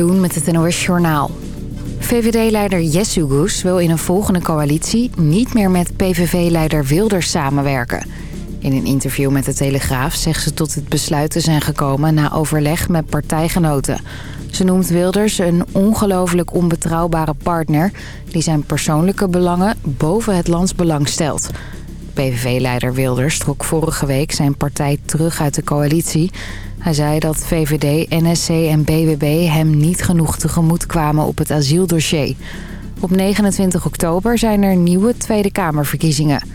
Doen met het NOS Journaal. VVD-leider Jesse Goes wil in een volgende coalitie niet meer met PVV-leider Wilders samenwerken. In een interview met de Telegraaf zegt ze tot het besluit te zijn gekomen na overleg met partijgenoten. Ze noemt Wilders een ongelooflijk onbetrouwbare partner die zijn persoonlijke belangen boven het landsbelang stelt. PVV-leider Wilders trok vorige week zijn partij terug uit de coalitie... Hij zei dat VVD, NSC en BWB hem niet genoeg tegemoet kwamen op het asieldossier. Op 29 oktober zijn er nieuwe Tweede Kamerverkiezingen.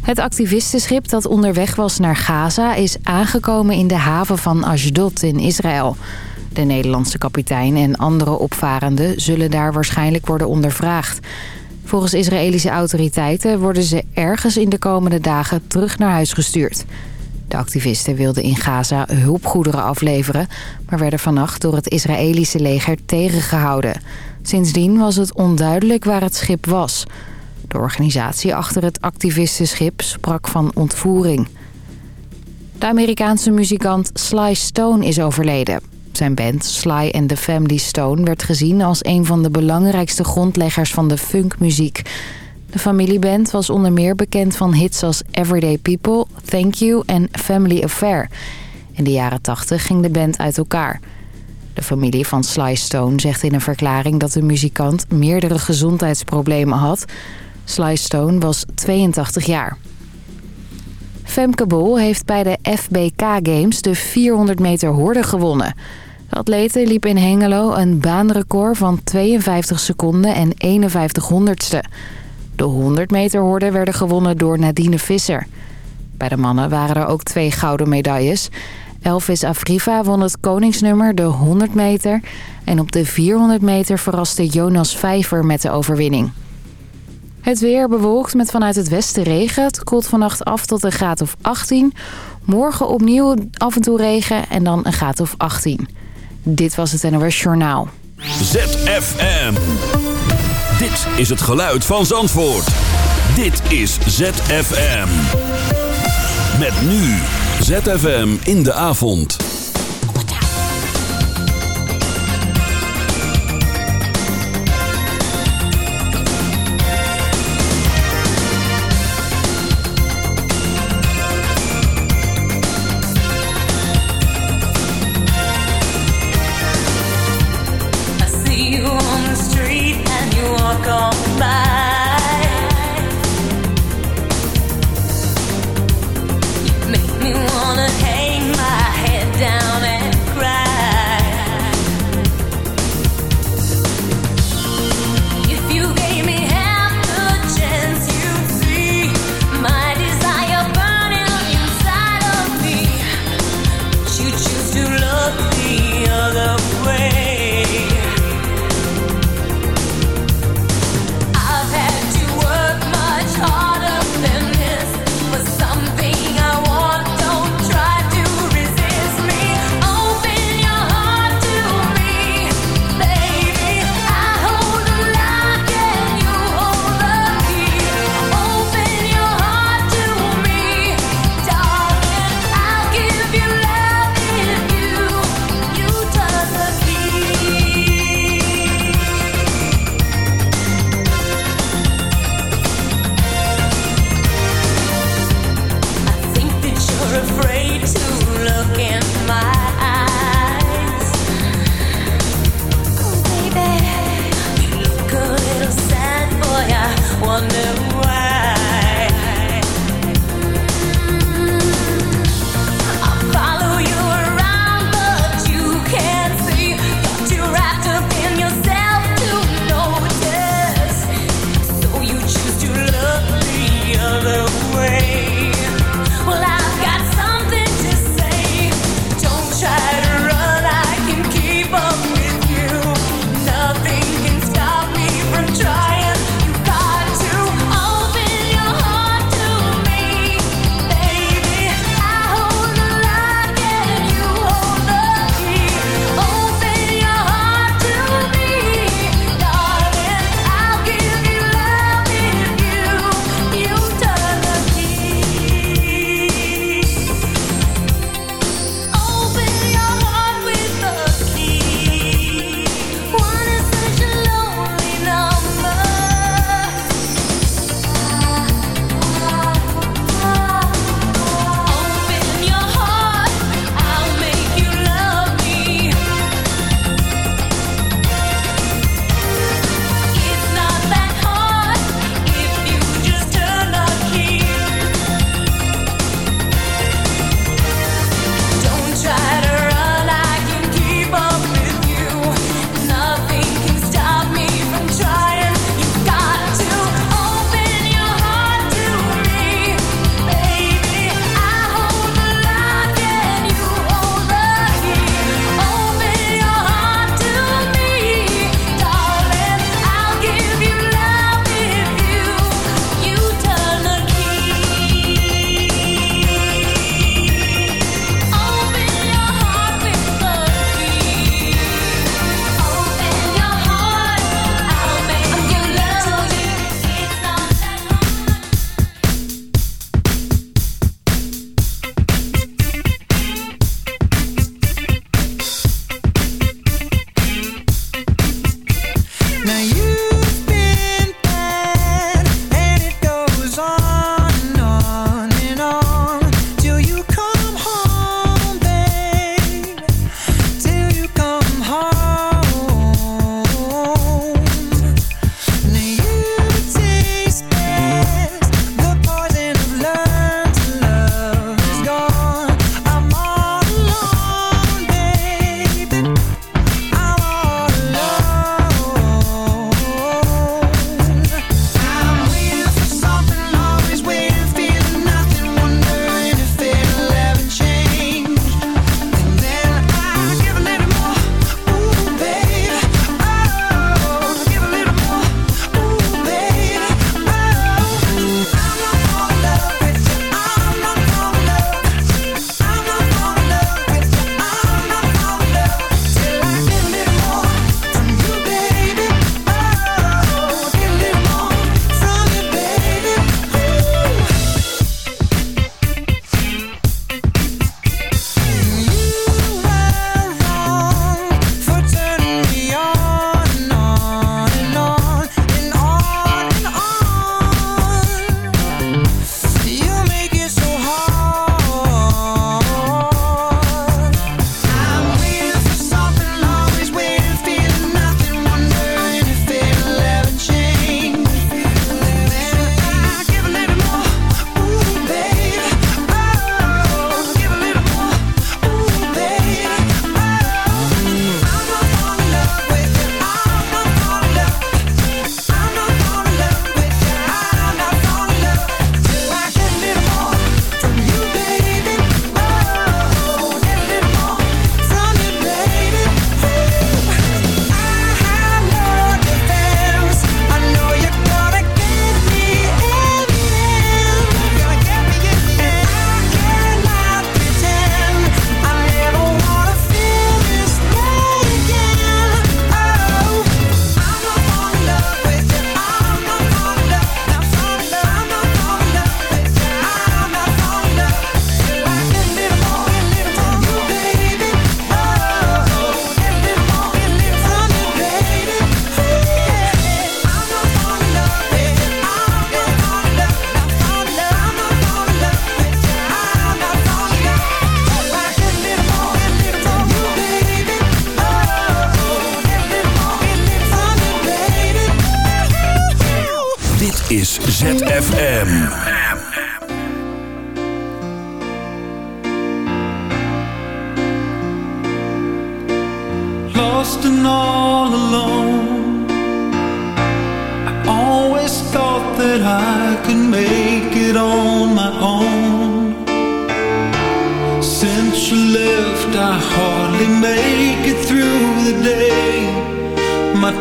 Het activistenschip dat onderweg was naar Gaza is aangekomen in de haven van Ashdod in Israël. De Nederlandse kapitein en andere opvarenden zullen daar waarschijnlijk worden ondervraagd. Volgens Israëlische autoriteiten worden ze ergens in de komende dagen terug naar huis gestuurd. De activisten wilden in Gaza hulpgoederen afleveren... maar werden vannacht door het Israëlische leger tegengehouden. Sindsdien was het onduidelijk waar het schip was. De organisatie achter het activistenschip sprak van ontvoering. De Amerikaanse muzikant Sly Stone is overleden. Zijn band Sly and the Family Stone werd gezien als een van de belangrijkste grondleggers van de funkmuziek... De familieband was onder meer bekend van hits als Everyday People, Thank You en Family Affair. In de jaren 80 ging de band uit elkaar. De familie van Sly Stone zegt in een verklaring dat de muzikant meerdere gezondheidsproblemen had. Sly Stone was 82 jaar. Femke Bol heeft bij de FBK Games de 400 meter horde gewonnen. De atlete liep in Hengelo een baanrecord van 52 seconden en 51 honderdste. De 100 meter horde werden gewonnen door Nadine Visser. Bij de mannen waren er ook twee gouden medailles. Elvis Afriva won het koningsnummer de 100 meter. En op de 400 meter verraste Jonas Vijver met de overwinning. Het weer bewolkt met vanuit het westen regen. Het koelt vannacht af tot een graad of 18. Morgen opnieuw af en toe regen en dan een graad of 18. Dit was het NOS Journaal. ZFM. Dit is het geluid van Zandvoort. Dit is ZFM. Met nu ZFM in de avond.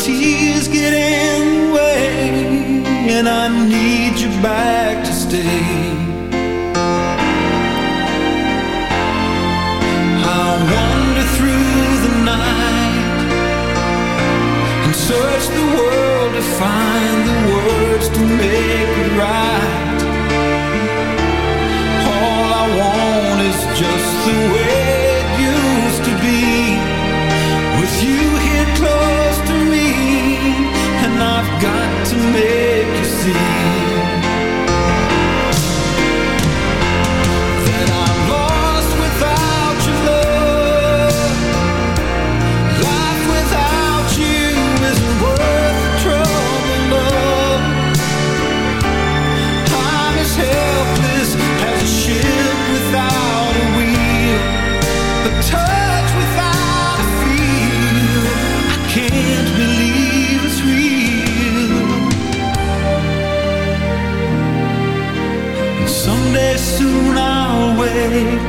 Tears get in the way, and I need you back to stay. I wander through the night and search the world to find the words to make it right. All I want is just the way. away.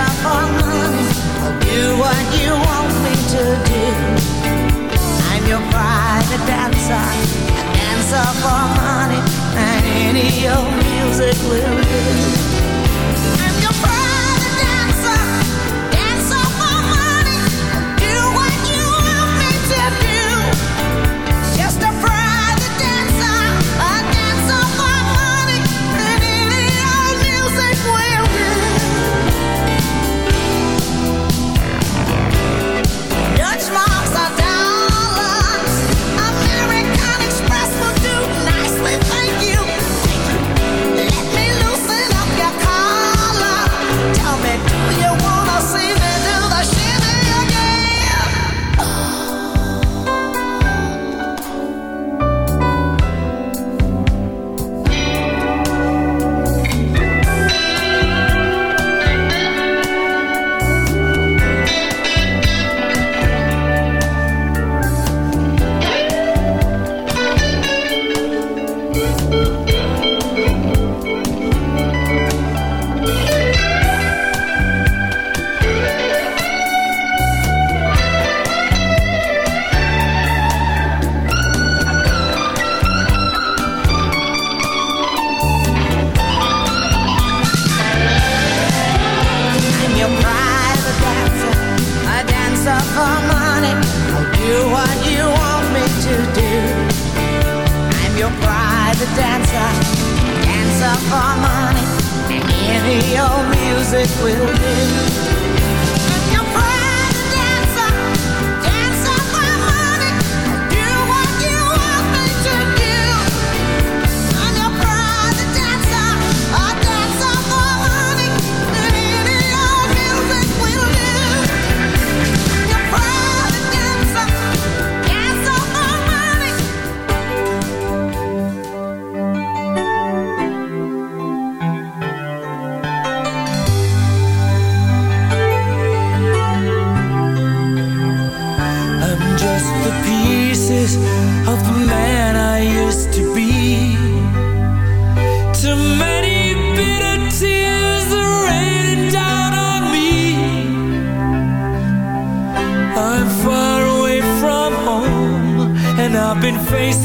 money. I'll do what you want me to do. I'm your private dancer, a dancer for money, and any old music will do. I'm your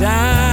wet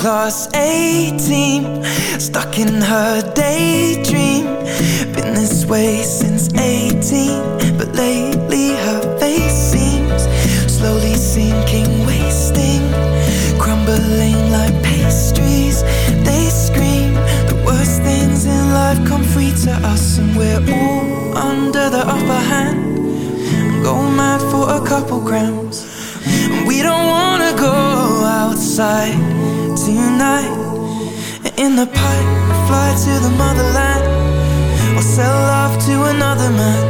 plus 18 Stuck in her daydream. Been this way since 18 But lately the pipe, fly to the motherland, or sell love to another man.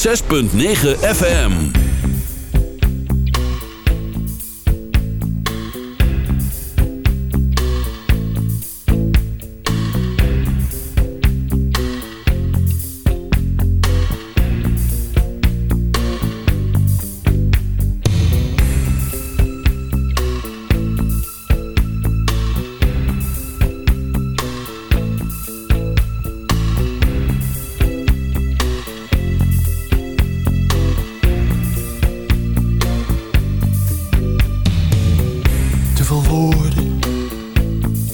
6.9 FM.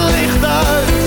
licht uit.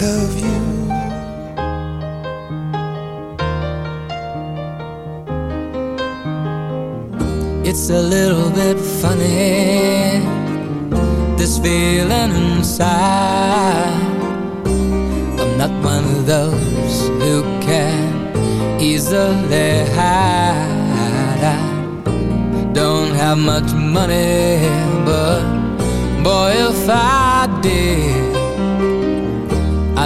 Love you. It's a little bit funny, this feeling inside. I'm not one of those who can easily hide. I don't have much money, but boy, if I did,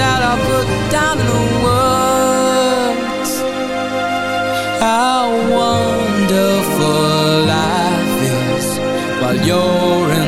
that I put down in the words. How wonderful life is while you're in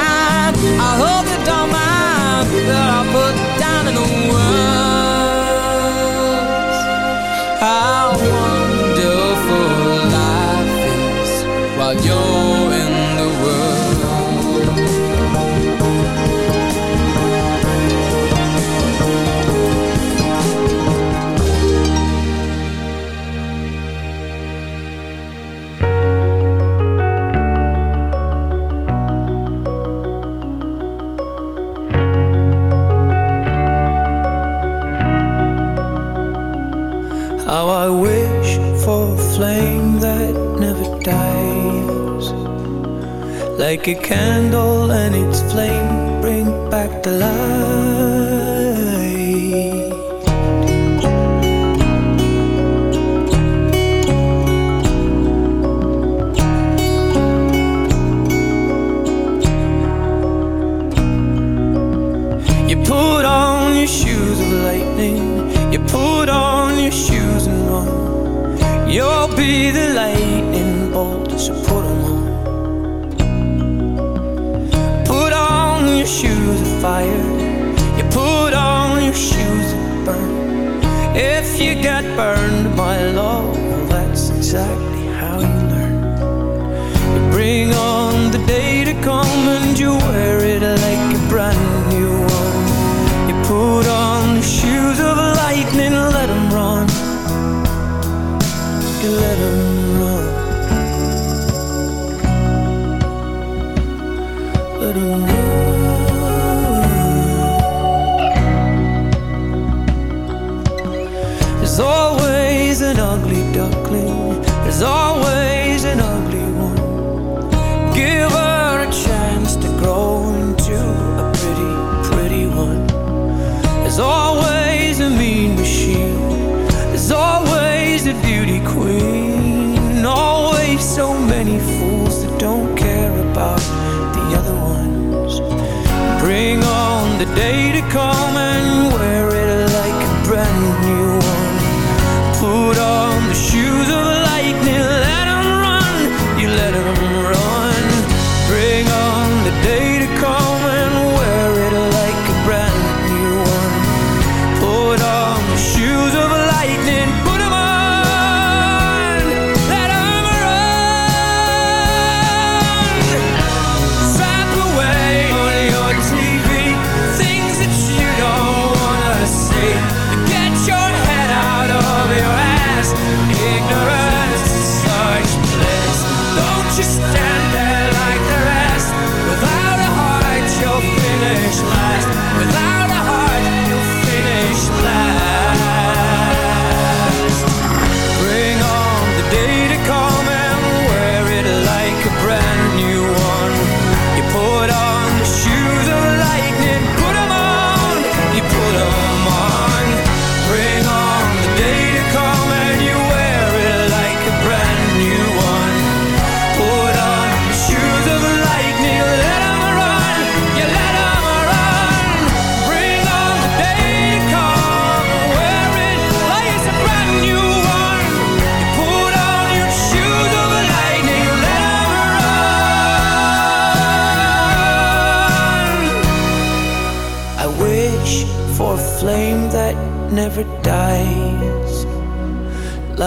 car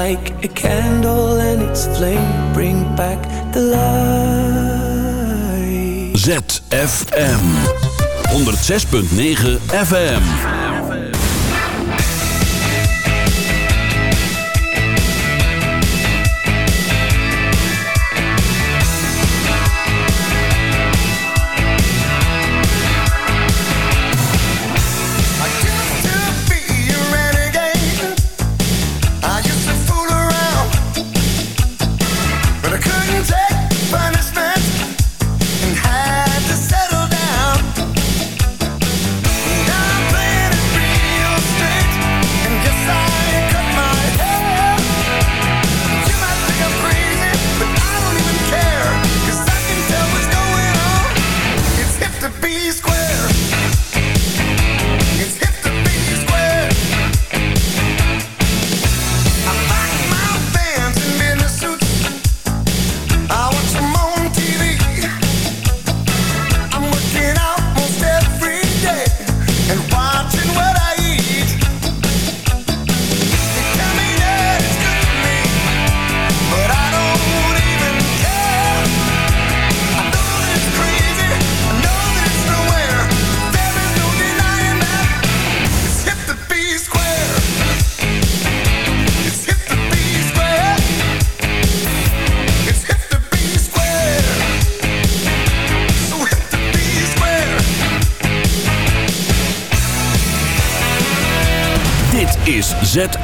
like a candle and its flame bring back the light. ZFM 106.9 FM.